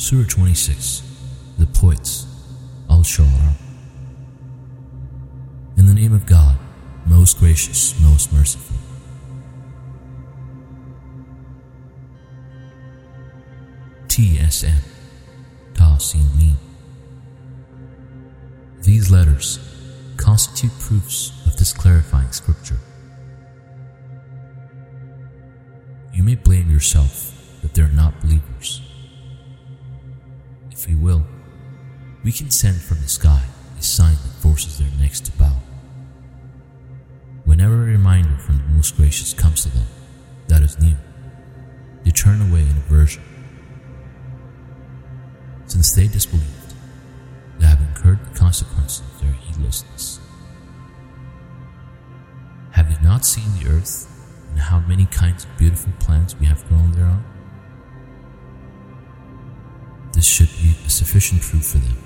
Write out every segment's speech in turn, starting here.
Surah 26 The Poets Al Shu'ara In the name of God, most gracious, most merciful. TSM Tasin Mim These letters constitute proofs of this clarifying scripture. You may blame yourself that they are not believers. We will, we can send from the sky a sign that forces their necks to bow. Whenever a reminder from the Most Gracious comes to them that is new, they turn away in aversion. Since they disbelieved, they have incurred the consequences of their heedlessness. Have you not seen the earth and how many kinds of beautiful plants we have grown thereon? This should be a sufficient proof for them,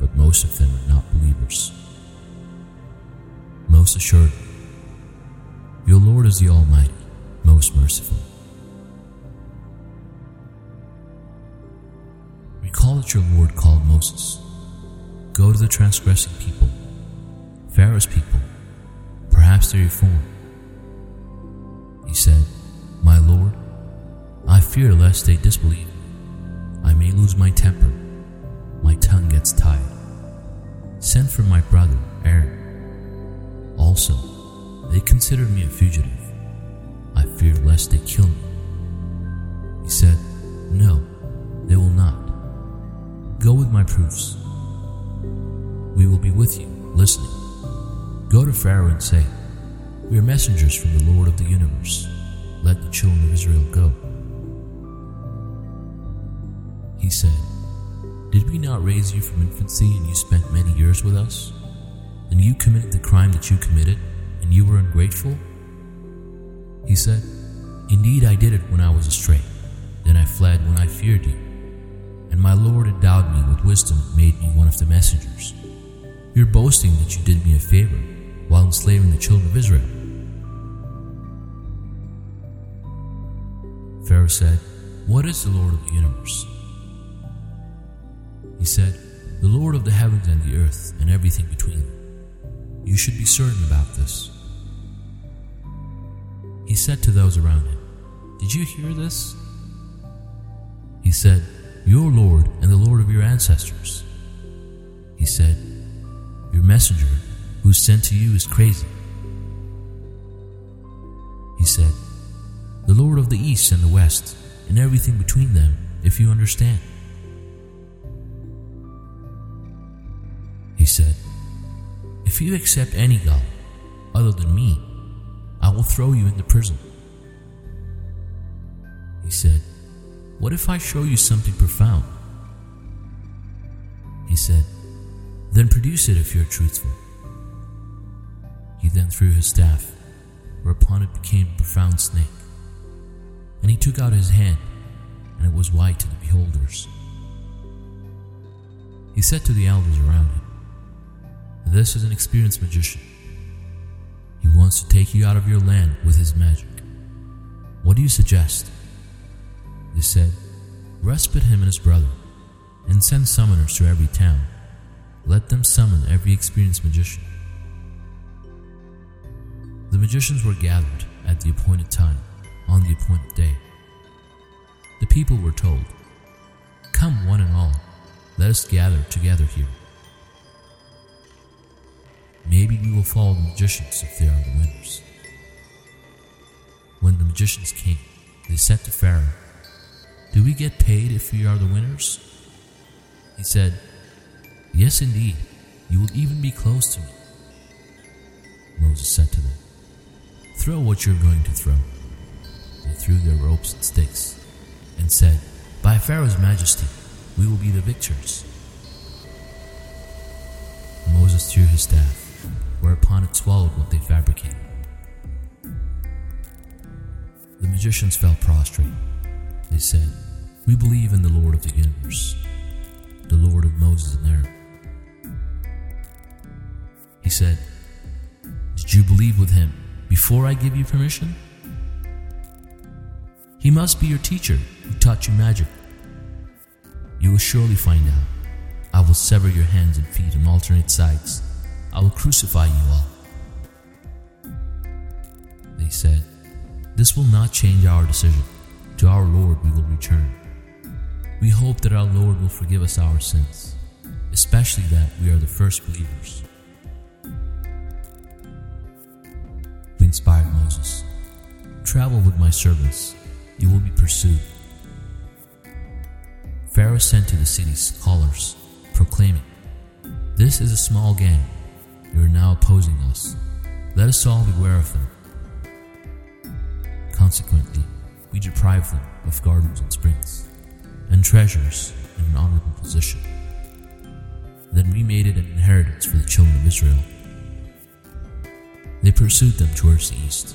but most of them are not believers. Most assuredly, your Lord is the Almighty, most merciful. Recall that your Lord called Moses, Go to the transgressing people, Pharaoh's people, perhaps they reform. He said, My Lord, I fear lest they disbelieve I may lose my temper. My tongue gets tied. Send for my brother, Aaron. Also, they considered me a fugitive. I fear lest they kill me. He said, No, they will not. Go with my proofs. We will be with you, listening. Go to Pharaoh and say, We are messengers from the Lord of the universe. Let the children of Israel go. He said, Did we not raise you from infancy and you spent many years with us? And you committed the crime that you committed, and you were ungrateful? He said, Indeed, I did it when I was astray. Then I fled when I feared you. And my Lord endowed me with wisdom and made me one of the messengers. You're boasting that you did me a favor while enslaving the children of Israel. Pharaoh said, What is the Lord of the universe? He said, The Lord of the heavens and the earth and everything between. You should be certain about this. He said to those around him, Did you hear this? He said, Your Lord and the Lord of your ancestors. He said, Your messenger who is sent to you is crazy. He said, The Lord of the east and the west and everything between them, if you understand. If you accept any God other than me, I will throw you into prison. He said, What if I show you something profound? He said, Then produce it if you're truthful. He then threw his staff, whereupon it became a profound snake. And he took out his hand, and it was white to the beholders. He said to the elders around him, This is an experienced magician. He wants to take you out of your land with his magic. What do you suggest? They said, Respite him and his brother, and send summoners to every town. Let them summon every experienced magician. The magicians were gathered at the appointed time, on the appointed day. The people were told, Come one and all, let us gather together here. Maybe we will follow the magicians if they are the winners. When the magicians came, they said to Pharaoh, Do we get paid if we are the winners? He said, Yes, indeed, you will even be close to me. Moses said to them, Throw what you're going to throw. They threw their ropes and sticks, and said, By Pharaoh's majesty, we will be the victors. Moses threw his staff, whereupon it swallowed what they fabricated. The magicians fell prostrate. They said, We believe in the Lord of the universe, the Lord of Moses and Aaron. He said, Did you believe with him before I give you permission? He must be your teacher who taught you magic. You will surely find out. I will sever your hands and feet on alternate sides. I will crucify you all. They said, This will not change our decision. To our Lord we will return. We hope that our Lord will forgive us our sins, especially that we are the first believers. We inspired Moses Travel with my servants, you will be pursued. Pharaoh sent to the cities callers, proclaiming, This is a small gang. You are now opposing us. Let us all beware of them. Consequently, we deprive them of gardens and springs, and treasures in an honorable position. Then we made it an inheritance for the children of Israel. They pursued them towards the east.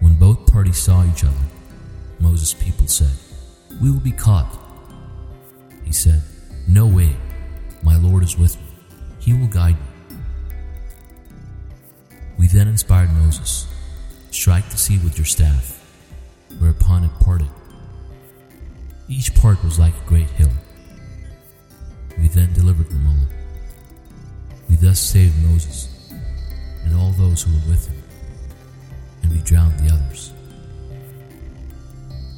When both parties saw each other, Moses' people said, We will be caught. He said, No way, my Lord is with me. He will guide me. We then inspired Moses, Strike the sea with your staff, whereupon it parted. Each part was like a great hill. We then delivered them all. We thus saved Moses and all those who were with him, and we drowned the others.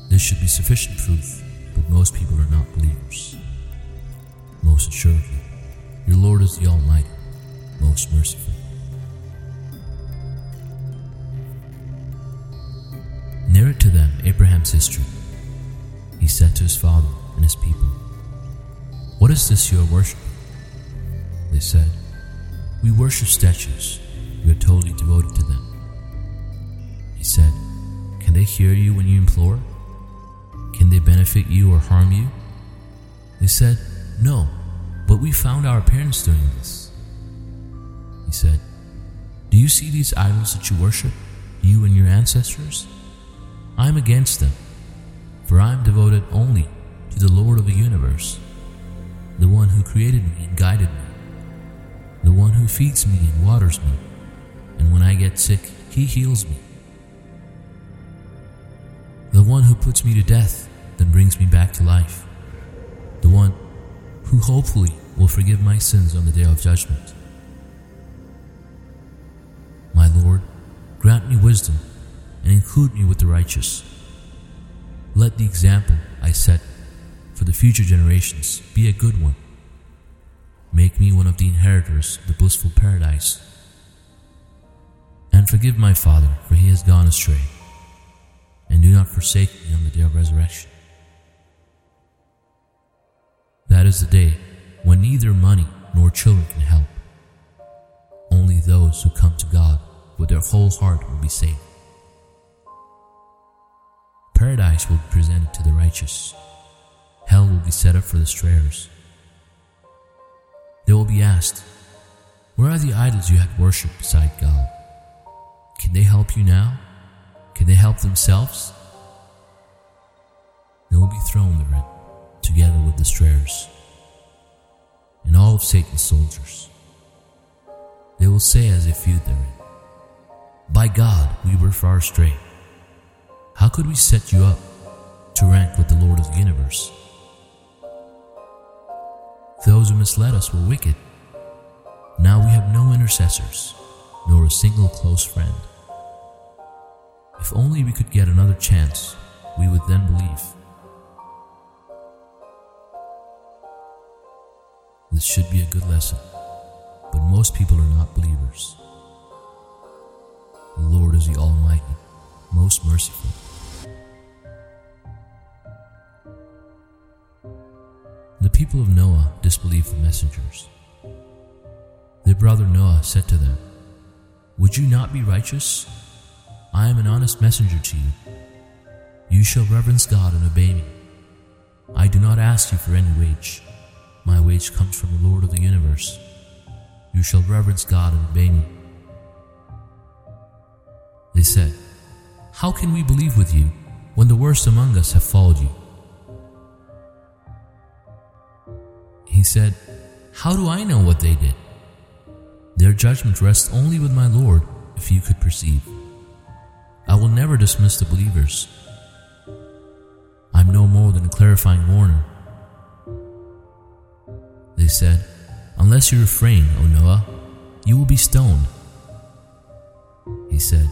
This should be sufficient proof, but most people are not believers. Most assuredly, your Lord is the Almighty, most merciful. Narrate to them Abraham's history. He said to his father and his people, What is this you are worshipping? They said, We worship statues. We are totally devoted to them. He said, Can they hear you when you implore? Can they benefit you or harm you? They said, No, but we found our parents doing this. He said, Do you see these idols that you worship, you and your ancestors? I am against them, for I am devoted only to the Lord of the universe, the one who created me and guided me, the one who feeds me and waters me, and when I get sick, he heals me, the one who puts me to death, then brings me back to life, the one who hopefully will forgive my sins on the day of judgment. My Lord, grant me wisdom and include me with the righteous. Let the example I set for the future generations be a good one. Make me one of the inheritors of the blissful paradise. And forgive my father, for he has gone astray. And do not forsake me on the day of resurrection. That is the day when neither money nor children can help. Only those who come to God with their whole heart will be saved. Paradise will be presented to the righteous. Hell will be set up for the strayers. They will be asked, Where are the idols you had worshipped beside God? Can they help you now? Can they help themselves? They will be thrown therein, together with the strayers, and all of Satan's soldiers. They will say as they feud therein, By God, we were far astray. How could we set you up to rank with the Lord of the universe? Those who misled us were wicked. Now we have no intercessors, nor a single close friend. If only we could get another chance, we would then believe. This should be a good lesson, but most people are not believers. The Lord is the Almighty, most merciful. The people of Noah disbelieved the messengers. Their brother Noah said to them, Would you not be righteous? I am an honest messenger to you. You shall reverence God and obey me. I do not ask you for any wage. My wage comes from the Lord of the universe. You shall reverence God and obey me. They said, How can we believe with you when the worst among us have followed you? He said, How do I know what they did? Their judgment rests only with my Lord, if you could perceive. I will never dismiss the believers. I'm no more than a clarifying warner. They said, Unless you refrain, O Noah, you will be stoned. He said,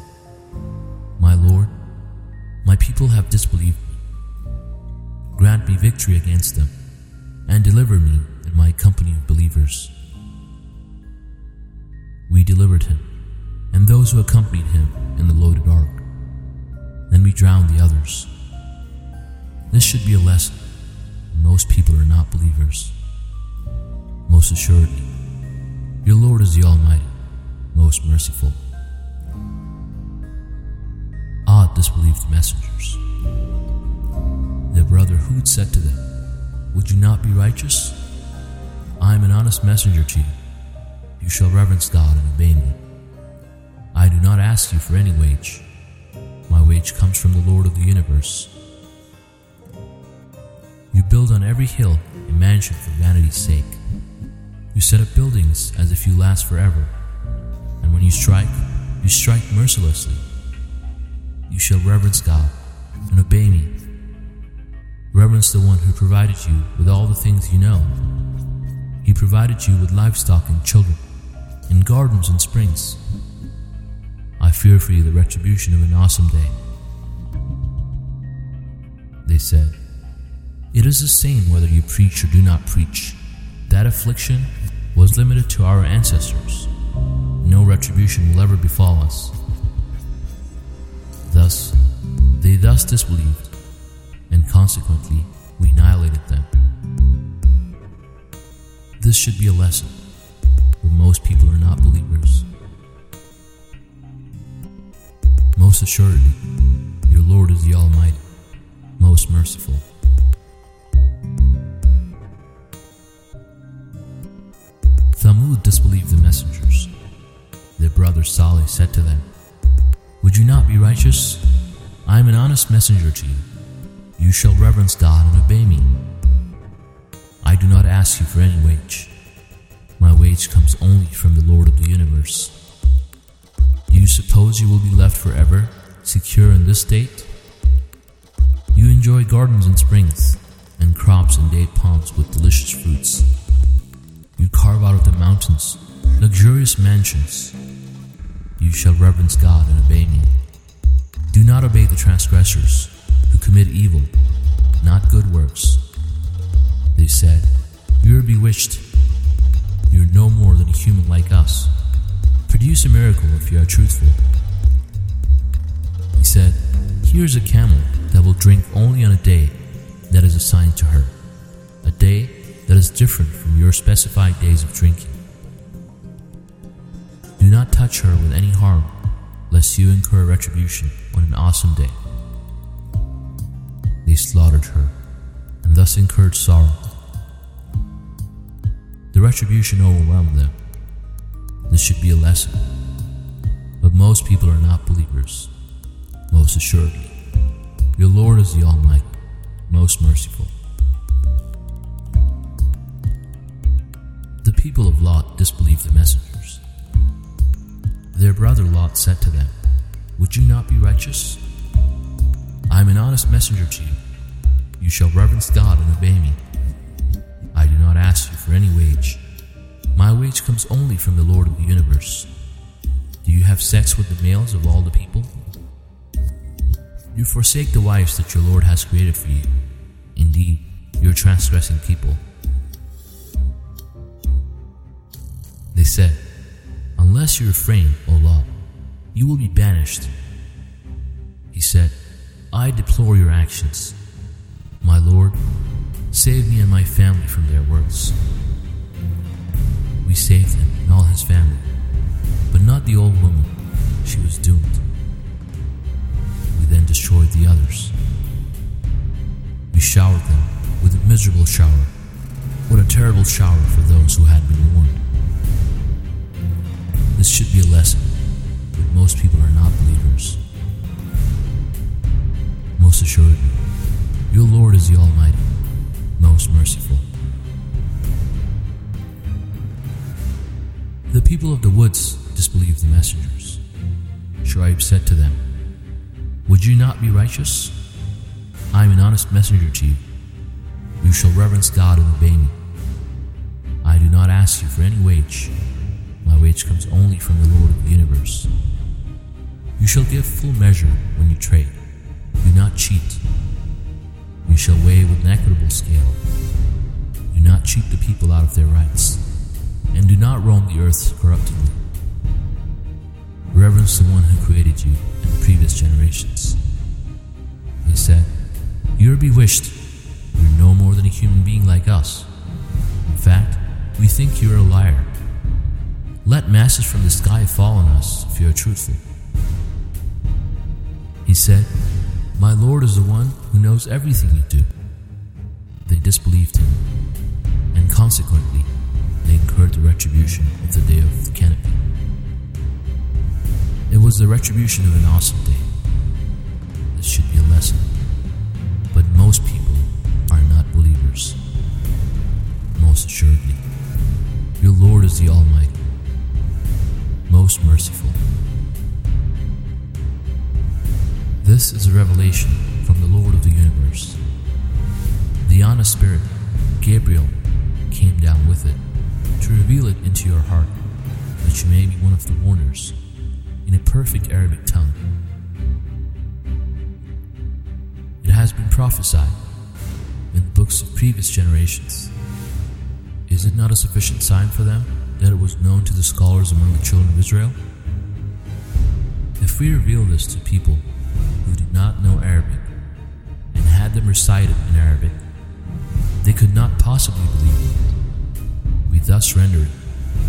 My Lord, my people have disbelieved me. Grant me victory against them, and deliver me and my company of believers. We delivered him, and those who accompanied him in the loaded ark. Then we drowned the others. This should be a lesson. Most people are not believers. Most assuredly, your Lord is the Almighty, most merciful. Disbelieved the messengers. Their brother Hud said to them, Would you not be righteous? I am an honest messenger to you. You shall reverence God and obey me. I do not ask you for any wage. My wage comes from the Lord of the universe. You build on every hill a mansion for vanity's sake. You set up buildings as if you last forever, and when you strike, you strike mercilessly. You shall reverence God and obey me. Reverence the one who provided you with all the things you know. He provided you with livestock and children, and gardens and springs. I fear for you the retribution of an awesome day. They said, It is the same whether you preach or do not preach. That affliction was limited to our ancestors. No retribution will ever befall us. Thus, they thus disbelieved, and consequently, we annihilated them. This should be a lesson, but most people are not believers. Most assuredly, your Lord is the Almighty, most merciful. Thamud disbelieved the messengers. Their brother Saleh said to them, Would you not be righteous? I am an honest messenger to you. You shall reverence God and obey me. I do not ask you for any wage. My wage comes only from the Lord of the universe. Do you suppose you will be left forever, secure in this state? You enjoy gardens and springs, and crops and date palms with delicious fruits. You carve out of the mountains luxurious mansions. Shall reverence God and obey me. Do not obey the transgressors who commit evil, not good works. They said, You are bewitched. You are no more than a human like us. Produce a miracle if you are truthful. He said, Here is a camel that will drink only on a day that is assigned to her, a day that is different from your specified days of drinking. Do not touch her with any harm, lest you incur retribution on an awesome day. They slaughtered her, and thus incurred sorrow. The retribution overwhelmed them. This should be a lesson. But most people are not believers. Most assuredly, your Lord is the Almighty, most merciful. The people of Lot disbelieved the messengers. Their brother Lot said to them, Would you not be righteous? I am an honest messenger to you. You shall reverence God and obey me. I do not ask you for any wage. My wage comes only from the Lord of the universe. Do you have sex with the males of all the people? You forsake the wives that your Lord has created for you. Indeed, you are transgressing people. They said, Unless you refrain, O Lot, you will be banished. He said, I deplore your actions. My Lord, save me and my family from their works. We saved him and all his family, but not the old woman. She was doomed. We then destroyed the others. We showered them with a miserable shower. What a terrible shower for those who had been warned. This should be a lesson, but most people are not believers. Most assuredly, your Lord is the Almighty, most merciful. The people of the woods disbelieved the messengers. Shuaib said to them, Would you not be righteous? I am an honest messenger to you. You shall reverence God and obey me. I do not ask you for any wage. Wage comes only from the Lord of the universe. You shall give full measure when you trade. Do not cheat. You shall weigh with an equitable scale. Do not cheat the people out of their rights. And do not roam the earth corruptly. Reverence the one who created you in the previous generations. He said, You are bewitched. You are no more than a human being like us. In fact, we think you are a liar. Let masses from the sky fall on us if you are truthful. He said, My Lord is the one who knows everything you do. They disbelieved him, and consequently, they incurred the retribution of the day of the canopy. It was the retribution of an awesome day. This should be a lesson. But most people are not believers. Most assuredly, your Lord is the Almighty, most merciful. This is a revelation from the Lord of the universe. The honest spirit, Gabriel, came down with it to reveal it into your heart, that you may be one of the warners in a perfect Arabic tongue. It has been prophesied in the books of previous generations. Is it not a sufficient sign for them that it was known to the scholars among the children of Israel? If we reveal this to people who did not know Arabic and had them recite it in Arabic, they could not possibly believe it. We thus render it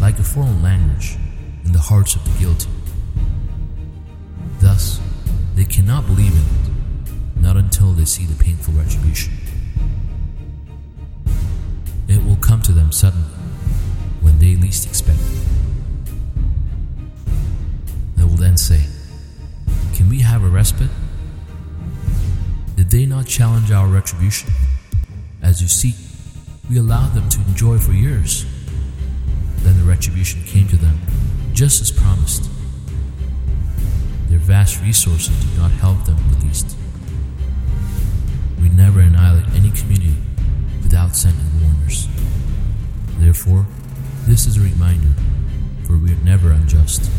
like a foreign language in the hearts of the guilty. Thus, they cannot believe in it, not until they see the painful retribution. It will come to them suddenly, they least expect. They will then say, Can we have a respite? Did they not challenge our retribution? As you see, we allowed them to enjoy for years. Then the retribution came to them, just as promised. Their vast resources did not help them the least. We never annihilate any community without sending warners. Therefore, this is a reminder, for we are never unjust.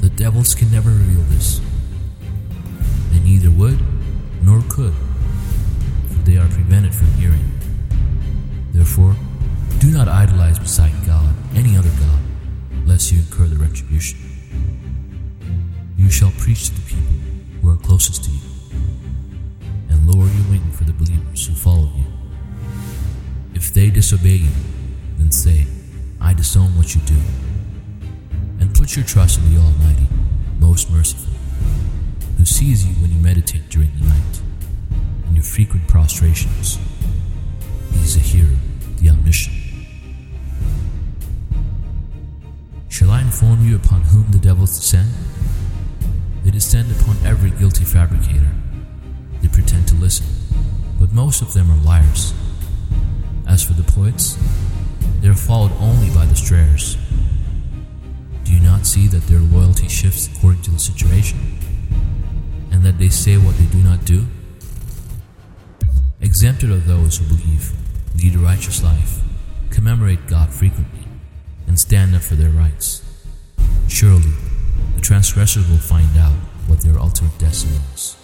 The devils can never reveal this. They neither would nor could, for they are prevented from hearing. Therefore, do not idolize beside God any other God, lest you incur the retribution. You shall preach to the people who are closest to you, and lower your wing for the believers who follow you. If they disobey you, then say, I disown what you do. And put your trust in the Almighty, most merciful, who sees you when you meditate during the night, and your frequent prostrations. He is a hearer, the omniscient. Shall I inform you upon whom the devils descend? They descend upon every guilty fabricator. They pretend to listen, but most of them are liars. As for the poets, they are followed only by the strayers. Do you not see that their loyalty shifts according to the situation, and that they say what they do not do? Exempted are those who believe, lead a righteous life, commemorate God frequently, and stand up for their rights. Surely, the transgressors will find out what their ultimate destiny is.